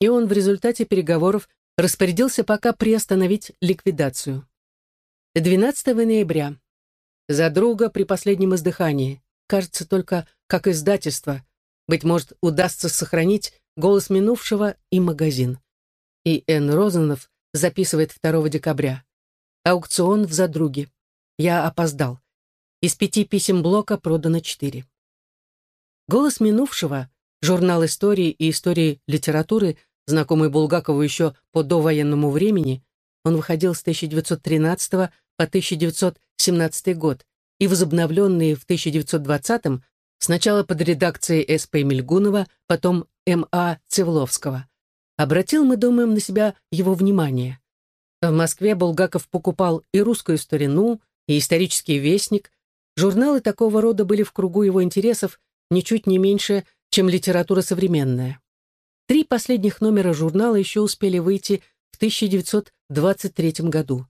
и он в результате переговоров распорядился пока приостановить ликвидацию. 12 ноября. За друга при последнем издыхании. Кажется, только как издательство. Быть может, удастся сохранить голос минувшего и магазин. И Н. Розанов записывает 2 декабря. Аукцион в задруге. Я опоздал. Из пяти писем блока продано четыре. «Голос минувшего», журнал истории и истории литературы знакомый Булгакову еще по довоенному времени, он выходил с 1913 по 1917 год и возобновленный в 1920-м сначала под редакцией С.П. Мельгунова, потом М.А. Цевловского. Обратил, мы думаем, на себя его внимание. В Москве Булгаков покупал и русскую старину, и исторический вестник. Журналы такого рода были в кругу его интересов ничуть не меньше, чем литература современная. Три последних номера журнала еще успели выйти в 1923 году.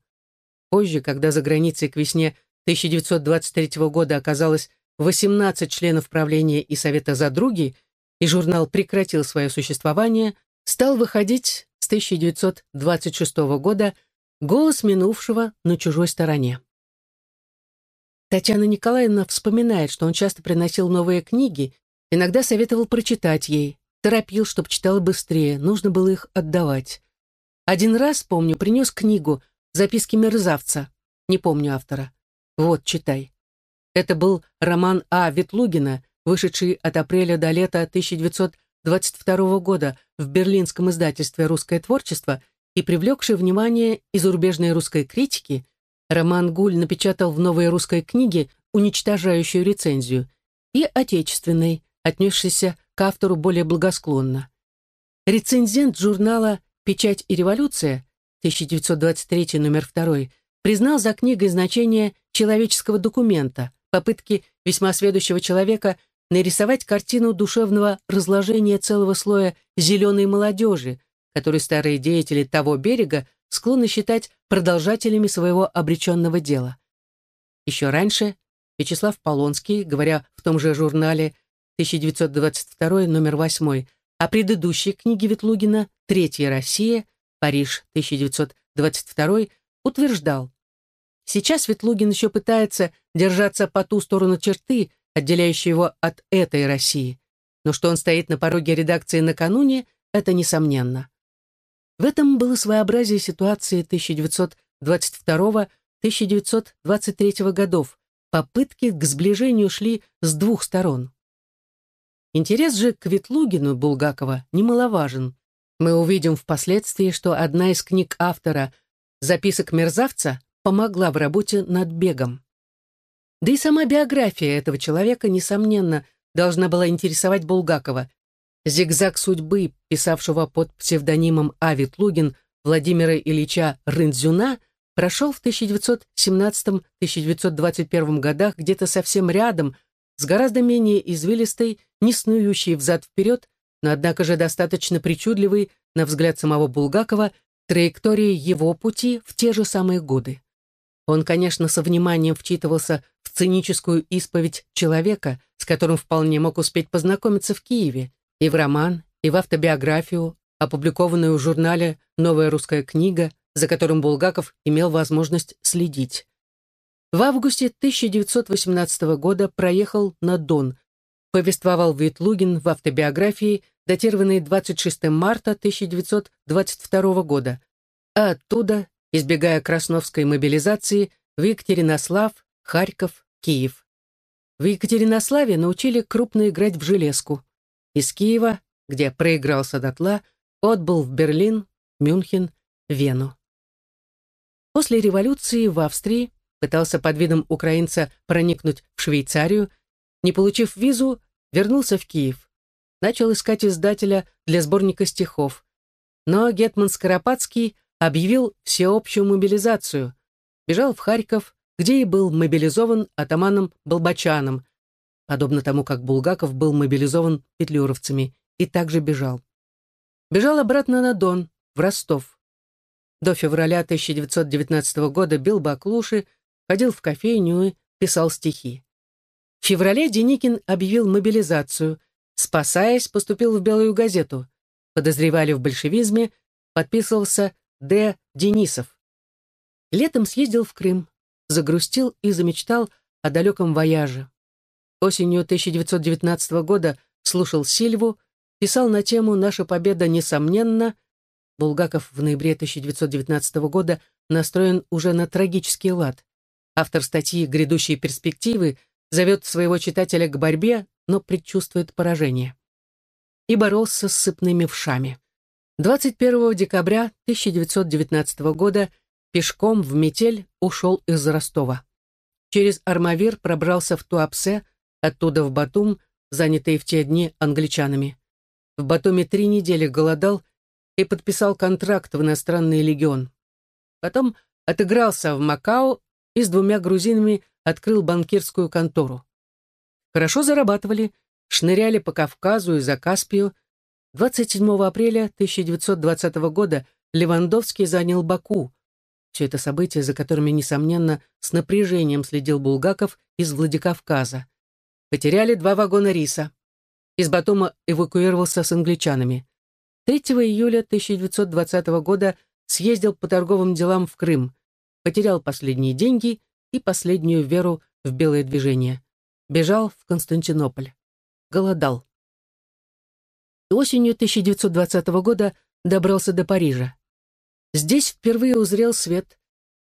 Позже, когда за границей к весне 1923 года оказалось 18 членов правления и Совета Задруги, и журнал прекратил свое существование, стал выходить с 1926 года «Голос минувшего на чужой стороне». Татьяна Николаевна вспоминает, что он часто приносил новые книги, иногда советовал прочитать ей, Торопил, чтоб читала быстрее, нужно было их отдавать. Один раз, помню, принес книгу «Записки мерзавца». Не помню автора. Вот, читай. Это был роман А. Ветлугина, вышедший от апреля до лета 1922 года в берлинском издательстве «Русское творчество» и привлекший внимание и зарубежной русской критики, Роман Гуль напечатал в новой русской книге уничтожающую рецензию и отечественной, отнесшийся к автору более благосклонно. Рецензент журнала «Печать и революция» 1923 номер 2 признал за книгой значение человеческого документа, попытки весьма сведущего человека нарисовать картину душевного разложения целого слоя зеленой молодежи, который старые деятели того берега склонны считать продолжателями своего обреченного дела. Еще раньше Вячеслав Полонский, говоря в том же журнале 1922, номер 8, а предыдущей книги Ветлугина «Третья Россия», Париж, 1922, утверждал, сейчас Ветлугин еще пытается держаться по ту сторону черты, отделяющей его от этой России, но что он стоит на пороге редакции накануне, это несомненно. В этом было своеобразие ситуации 1922-1923 годов, попытки к сближению шли с двух сторон. Интерес же к Ветлугину Булгакова немаловажен. Мы увидим впоследствии, что одна из книг автора «Записок мерзавца» помогла в работе над бегом. Да и сама биография этого человека, несомненно, должна была интересовать Булгакова. Зигзаг судьбы, писавшего под псевдонимом А. Ветлугин Владимира Ильича Рындзюна, прошел в 1917-1921 годах где-то совсем рядом с гораздо менее извилистой не снующий взад-вперед, но однако же достаточно причудливый, на взгляд самого Булгакова, траектории его пути в те же самые годы. Он, конечно, со вниманием вчитывался в циническую исповедь человека, с которым вполне мог успеть познакомиться в Киеве, и в роман, и в автобиографию, опубликованную в журнале «Новая русская книга», за которым Булгаков имел возможность следить. В августе 1918 года проехал на Дон, повествовал Ветлугин в автобиографии, датированной 26 марта 1922 года, а оттуда, избегая Красновской мобилизации, в Екатеринослав, Харьков, Киев. В Екатеринославе научили крупно играть в железку. Из Киева, где проигрался дотла, отбыл в Берлин, Мюнхен, Вену. После революции в Австрии пытался под видом украинца проникнуть в Швейцарию, не получив визу, вернулся в Киев. Начал искать издателя для сборника стихов. Но Гетман Скоропадский объявил всеобщую мобилизацию. Бежал в Харьков, где и был мобилизован атаманом Болбачаном, подобно тому, как Булгаков был мобилизован петлюровцами, и также бежал. Бежал обратно на Дон, в Ростов. До февраля 1919 года бил баклуши, ходил в кофейню и писал стихи. В феврале Деникин объявил мобилизацию. Спасаясь, поступил в Белую газету. Подозревали в большевизме, подписывался Д. Денисов. Летом съездил в Крым, загрустил и замечтал о далеком вояже. Осенью 1919 года слушал Сильву, писал на тему «Наша победа несомненна». Булгаков в ноябре 1919 года настроен уже на трагический лад. Автор статьи «Грядущие перспективы» зовет своего читателя к борьбе, но предчувствует поражение. И боролся с сыпными вшами. 21 декабря 1919 года пешком в метель ушел из Ростова. Через Армавир пробрался в Туапсе, оттуда в Батум, занятый в те дни англичанами. В Батуме три недели голодал и подписал контракт в иностранный легион. Потом отыгрался в Макао и с двумя грузинами открыл банкирскую контору. Хорошо зарабатывали, шныряли по Кавказу и за Каспию. 27 апреля 1920 года Левандовский занял Баку, все это события, за которыми, несомненно, с напряжением следил Булгаков из Владикавказа. Потеряли два вагона риса. Из Батума эвакуировался с англичанами. 3 июля 1920 года съездил по торговым делам в Крым, потерял последние деньги и последнюю веру в белое движение. Бежал в Константинополь. Голодал. Осенью 1920 года добрался до Парижа. Здесь впервые узрел свет,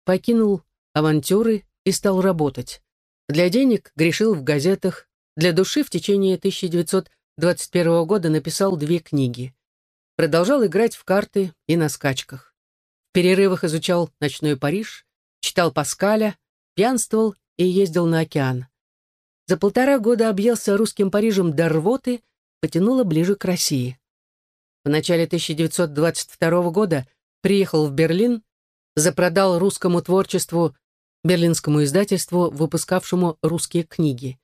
покинул авантюры и стал работать. Для денег грешил в газетах, для души в течение 1921 года написал две книги. Продолжал играть в карты и на скачках. В перерывах изучал ночной Париж, читал Паскаля, пьянствовал и ездил на океан. За полтора года объелся русским Парижем до рвоты, потянуло ближе к России. В начале 1922 года приехал в Берлин, запродал русскому творчеству, берлинскому издательству, выпускавшему русские книги.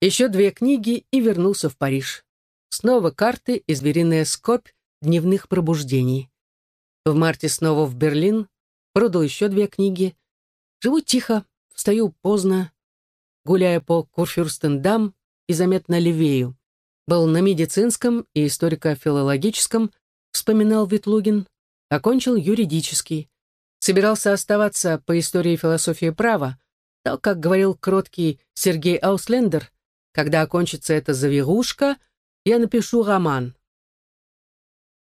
Еще две книги и вернулся в Париж. Снова карты и звериная скопь дневных пробуждений. В марте снова в Берлин, продал еще две книги. Живу тихо, встаю поздно, гуляя по Курфюрстендам и заметно левею. Был на медицинском и историко-филологическом, вспоминал Ветлугин, окончил юридический. Собирался оставаться по истории философии права, но, как говорил кроткий Сергей Ауслендер, когда окончится эта завирушка, я напишу роман.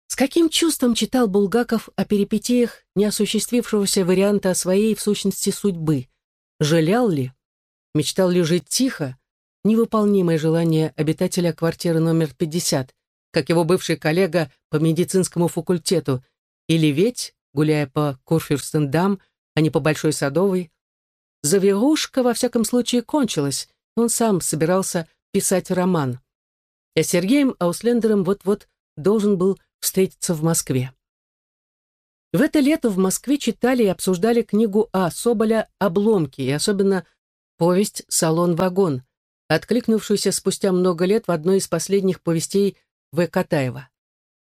С каким чувством читал Булгаков о перипетиях неосуществившегося варианта своей, в сущности, судьбы? Жалел ли? Мечтал ли жить тихо? Невыполнимое желание обитателя квартиры номер 50, как его бывший коллега по медицинскому факультету, или ведь, гуляя по Курфюрстендам, а не по Большой Садовой, завирушка, во всяком случае, кончилась, он сам собирался писать роман. А Сергеем Ауслендером вот-вот должен был встретиться в Москве. В это лето в Москве читали и обсуждали книгу А. Соболя «Обломки» и особенно повесть «Салон-вагон», откликнувшуюся спустя много лет в одной из последних повестей В. Катаева.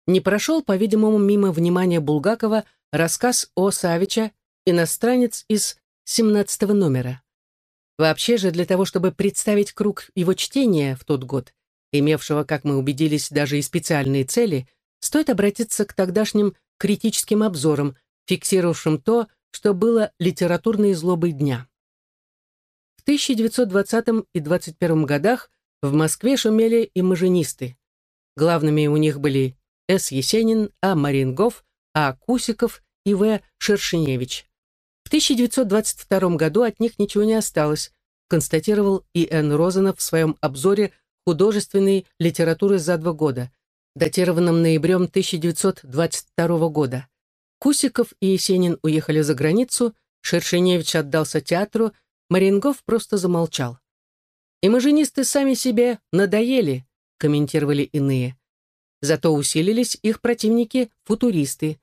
Не прошел, по-видимому, мимо внимания Булгакова рассказ о Савича «Иностранец» из 17 номера. Вообще же для того, чтобы представить круг его чтения в тот год, имевшего, как мы убедились, даже и специальные цели, стоит обратиться к тогдашним критическим обзорам, фиксировавшим то, что было литературной злобой дня. 1920 и 21 годах в Москве шумели и маженисты. Главными у них были С. Есенин, А. Марингов, А. Кусиков и В. Шершеневич. В 1922 году от них ничего не осталось, констатировал И. Н. Розанов в своем обзоре художественной литературы за два года, датированном ноябрем 1922 года. Кусиков и Есенин уехали за границу, Шершеневич отдался театру, Марингов просто замолчал. «И маженисты сами себе надоели», — комментировали иные. Зато усилились их противники-футуристы.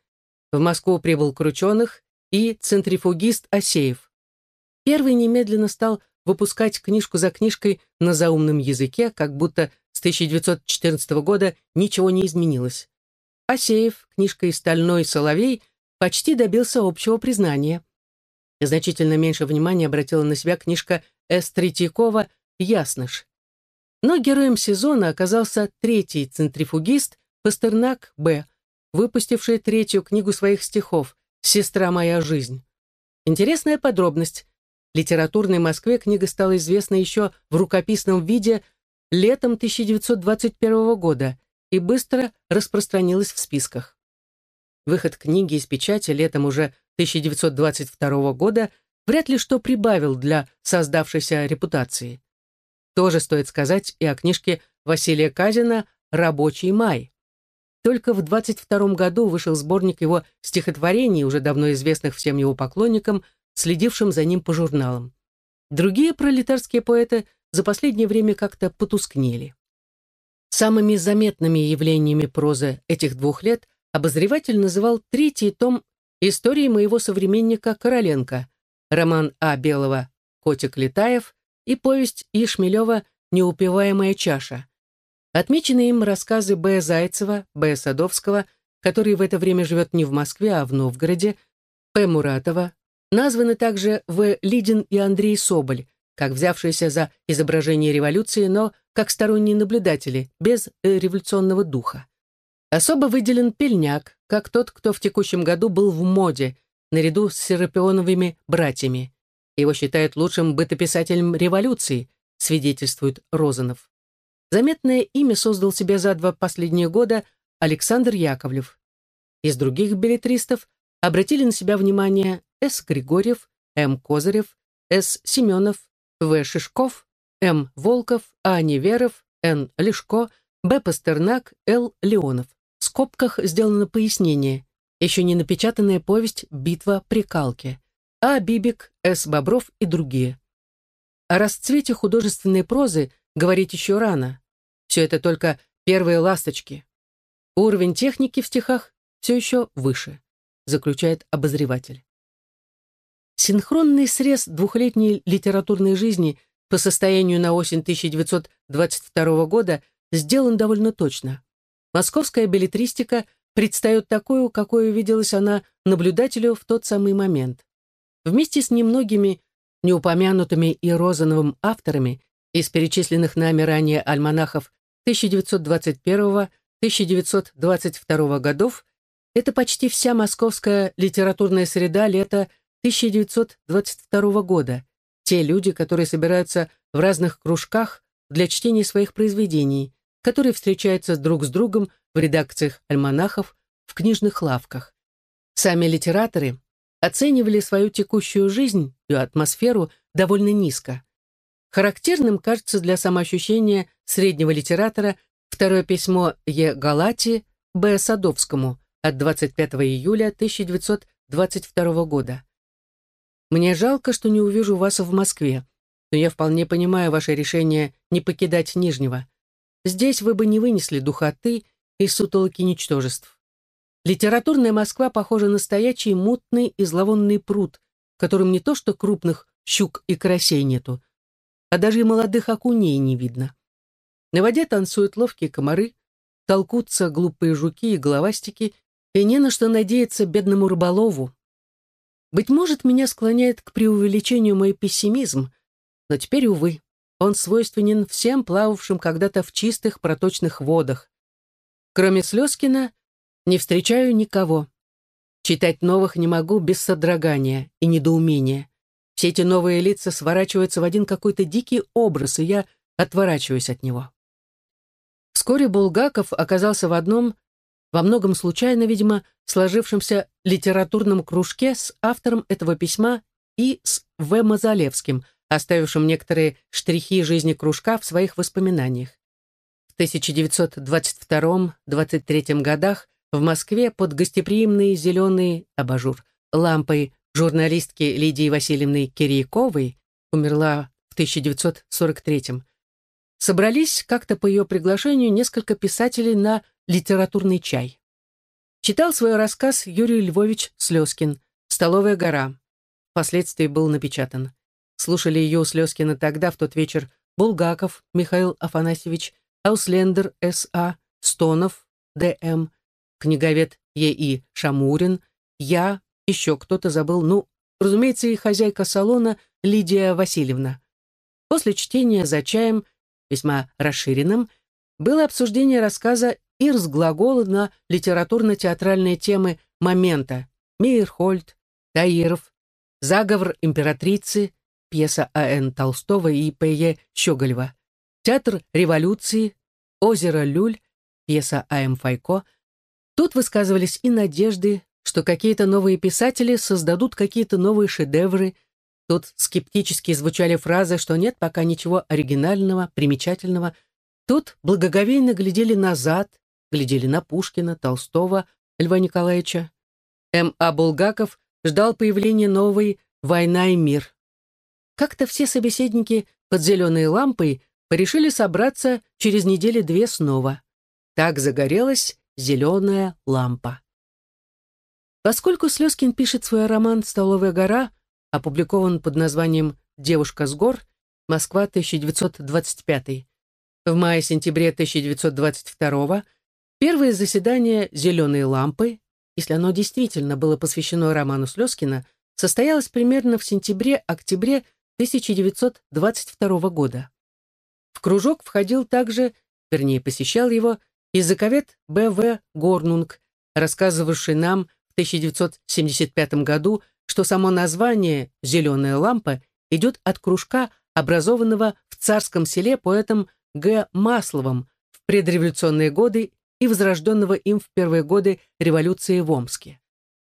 В Москву прибыл Крученых и центрифугист Асеев. Первый немедленно стал выпускать книжку за книжкой на заумном языке, как будто с 1914 года ничего не изменилось. Асеев книжкой «Стальной соловей» почти добился общего признания. Значительно меньше внимания обратила на себя книжка С. Третьякова «Ясныш». Но героем сезона оказался третий центрифугист Пастернак Б., выпустивший третью книгу своих стихов «Сестра моя жизнь». Интересная подробность. Литературной Москве книга стала известна еще в рукописном виде летом 1921 года и быстро распространилась в списках. Выход книги из печати летом уже 1922 года вряд ли что прибавил для создавшейся репутации. Тоже стоит сказать и о книжке Василия Казина «Рабочий май». Только в 22 году вышел сборник его стихотворений, уже давно известных всем его поклонникам, следившим за ним по журналам. Другие пролетарские поэты за последнее время как-то потускнели. Самыми заметными явлениями прозы этих двух лет обозреватель называл третий том истории моего современника Короленко, роман А. Белого «Котик Летаев» и повесть И. Шмелева «Неупиваемая чаша». Отмечены им рассказы Б. Зайцева, Б. Садовского, который в это время живет не в Москве, а в Новгороде, П. Муратова. Названы также В. Лидин и Андрей Соболь, как взявшиеся за изображение революции, но как сторонние наблюдатели, без революционного духа. Особо выделен Пельняк, как тот, кто в текущем году был в моде, наряду с Серапионовыми братьями. Его считают лучшим бытописателем революции, свидетельствует Розанов. Заметное имя создал себе за два последние года Александр Яковлев. Из других билетристов обратили на себя внимание С. Григорьев, М. Козырев, С. Семенов, В. Шишков, М. Волков, А. Неверов, Н. Лешко, Б. Пастернак, Л. Леонов скобках сделано пояснение. Еще не напечатанная повесть «Битва при Калке». А. Бибик, С. Бобров и другие. О расцвете художественной прозы говорить еще рано. Все это только первые ласточки. Уровень техники в стихах все еще выше, заключает обозреватель. Синхронный срез двухлетней литературной жизни по состоянию на осень 1922 года сделан довольно точно. Московская билетристика предстает такую, какой виделась она наблюдателю в тот самый момент. Вместе с немногими неупомянутыми и Розановым авторами из перечисленных нами ранее альманахов 1921-1922 годов это почти вся московская литературная среда лета 1922 года, те люди, которые собираются в разных кружках для чтения своих произведений, которые встречаются друг с другом в редакциях альманахов, в книжных лавках. Сами литераторы оценивали свою текущую жизнь и атмосферу довольно низко. Характерным кажется для самоощущения среднего литератора второе письмо Е. Галати Б. Садовскому от 25 июля 1922 года. «Мне жалко, что не увижу вас в Москве, но я вполне понимаю ваше решение не покидать Нижнего. Здесь вы бы не вынесли духоты и сутолоки ничтожеств. Литературная Москва похожа на стоячий мутный и зловонный пруд, в котором не то что крупных щук и карасей нету, а даже и молодых окуней не видно. На воде танцуют ловкие комары, толкутся глупые жуки и головастики, и не на что надеяться бедному рыболову. Быть может, меня склоняет к преувеличению мой пессимизм, но теперь, увы, он свойственен всем плававшим когда-то в чистых проточных водах. Кроме Слезкина, не встречаю никого. Читать новых не могу без содрогания и недоумения. Все эти новые лица сворачиваются в один какой-то дикий образ, и я отворачиваюсь от него. Вскоре Булгаков оказался в одном, во многом случайно, видимо, сложившемся литературном кружке с автором этого письма и с В. Мазалевским, оставившим некоторые штрихи жизни кружка в своих воспоминаниях. В 1922-23 годах в Москве под гостеприимный зеленый абажур лампой журналистки Лидии Васильевны Кирияковой, умерла в 1943 собрались как-то по ее приглашению несколько писателей на литературный чай. Читал свой рассказ Юрий Львович Слезкин «Столовая гора». Впоследствии был напечатан. Слушали ее у Слезкина тогда, в тот вечер, Булгаков Михаил Афанасьевич, Ауслендер С.А., Стонов Д.М., книговед Е.И. Шамурин, я, еще кто-то забыл, ну, разумеется, и хозяйка салона Лидия Васильевна. После чтения за чаем, весьма расширенным, было обсуждение рассказа и разглаголы на литературно-театральные темы момента Мейерхольд, Таиров, Заговор императрицы, пьеса А.Н. Толстого и П.Е. Щеголева, Театр революции, Озеро Люль, пьеса А.М. Файко. Тут высказывались и надежды, что какие-то новые писатели создадут какие-то новые шедевры. Тут скептически звучали фразы, что нет пока ничего оригинального, примечательного. Тут благоговейно глядели назад, глядели на Пушкина, Толстого, Льва Николаевича. М. А. Булгаков ждал появления новой «Война и мир». Как-то все собеседники под зеленой лампой порешили собраться через недели-две снова. Так загорелась зеленая лампа. Поскольку Слезкин пишет свой роман «Столовая гора», опубликован под названием «Девушка с гор», Москва, 1925. В мае-сентябре 1922 первое заседание «Зеленой лампы», если оно действительно было посвящено роману Слезкина, состоялось примерно в сентябре-октябре 1922 года. В кружок входил также, вернее, посещал его, языковед Б.В. Горнунг, рассказывавший нам в 1975 году, что само название «Зеленая лампа» идет от кружка, образованного в царском селе поэтом Г. Масловым в предреволюционные годы и возрожденного им в первые годы революции в Омске.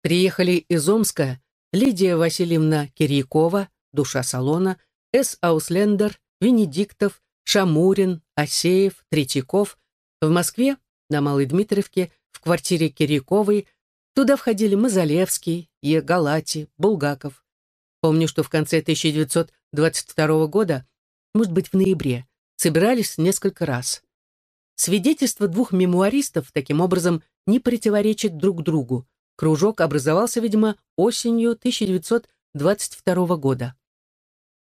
Приехали из Омска Лидия Васильевна Кирьякова, душа салона, С. Ауслендер, Венедиктов, Шамурин, Асеев, Третьяков. В Москве, на Малой Дмитриевке, в квартире Кирьяковой, туда входили Мазалевский, Е. Галати, Булгаков. Помню, что в конце 1922 года, может быть, в ноябре, собирались несколько раз. Свидетельства двух мемуаристов, таким образом, не противоречат друг другу. Кружок образовался, видимо, осенью 1922 года.